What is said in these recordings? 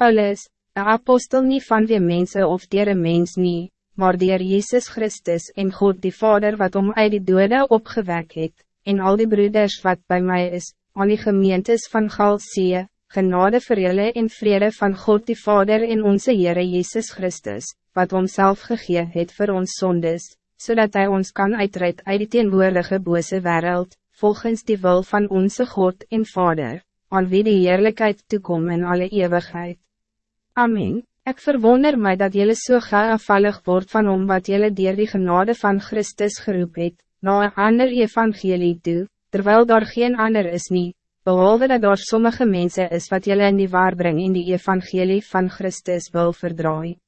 Paulus, een apostel niet van wie mensen of dier een mens niet, maar dier Jezus Christus en God die Vader wat om uit die dode opgewekt het, en al die broeders wat bij mij is, aan die gemeentes van Galsee, genade vir julle en vrede van God die Vader en onze Heere Jezus Christus, wat homself gegee het vir ons zondes, zodat Hij ons kan uitred uit die teenwoordige bose wereld, volgens die wil van onze God en Vader, aan wie die heerlijkheid toekom in alle eeuwigheid. Amen. Ik verwonder mij dat jullie zo so gauw afvallig wordt van om wat jullie dier die genade van Christus geroep het, na een ander evangelie toe, terwijl daar geen ander is niet, behalve dat daar sommige mensen is wat jullie in die waar brengen in die evangelie van Christus wil verdraaien.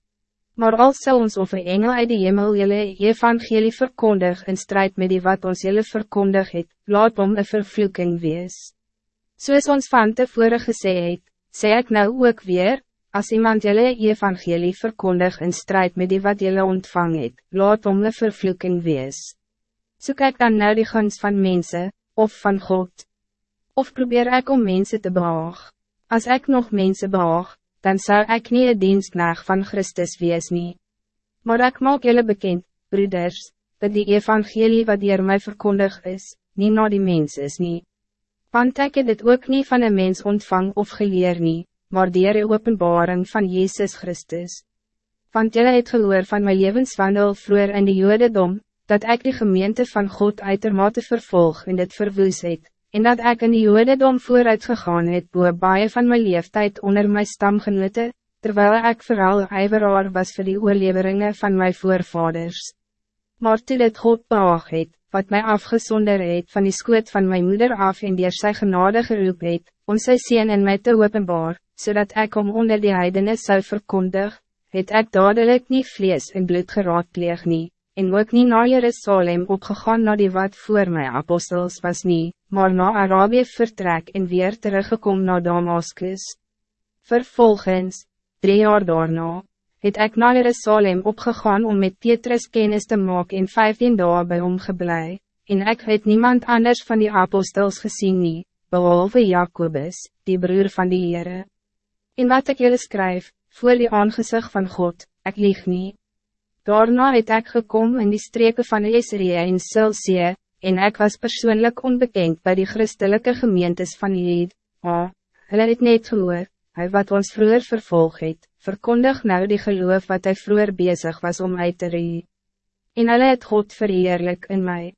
Maar als zou ons of een engel uit die hemel jullie evangelie verkondig in strijd met die wat ons jullie verkondig het, laat om een vervloeking wees. Soos ons van tevore gesê het, sê ek nou ook weer, als iemand jullie evangelie verkondig in strijd met die wat jullie ontvang het, laat om een vervloeking wees. So kyk dan nou die gunst van mensen, of van God. Of probeer ik om mensen te behaag. Als ik nog mensen behaag, dan zou ik niet het dienstknecht van Christus wees nie. Maar ik maak jullie bekend, broeders, dat die evangelie wat hier mij verkondig is, niet naar die mens is nie. Want ek het dit ook niet van een mens ontvang of geleer nie, maar dier die openbaring van Jezus Christus. Want jullie het gehoor van mijn levenswandel vroeger in de jodendom, dat ik de gemeente van God uitermate vervolg en dit verwoes het, en dat ik in die jodendom vooruit gegaan het boe baie van mijn leeftijd onder mijn stamgenote, terwijl ik vooral ijveraar was voor die oorleveringen van mijn voorvaders. Maar toe dit God behaag het, wat mij afgezonder het van die skoot van mijn moeder af en die sy genade geroep het, om sy sien in my te openbaar, zodat ik om onder die heidene zou verkondig, het ik dadelijk niet vlees en bloed geraadpleeg nie, en ook niet naar Jerusalem opgegaan naar die wat voor mij apostels was nie, maar naar Arabië vertrek en weer teruggekomen naar Damascus. Vervolgens, drie jaar daarna, het ik naar Jerusalem opgegaan om met Petrus kennis te maken in vijftien dagen bij hom geblei, en ik het niemand anders van die apostels gezien nie, behalve Jacobus, die broer van die Heere. In wat ik jullie schrijf, voor die aangezicht van God, ik lieg niet. Daarna het ik gekomen in die streken van Israël en Silsie, en ik was persoonlijk onbekend bij die christelijke gemeentes van Jid. Ah, hulle het net gehoor, hij wat ons vroeger vervolg het, verkondig nou die geloof wat hij vroeger bezig was om uit te rie. En hulle het God verheerlijk in mij.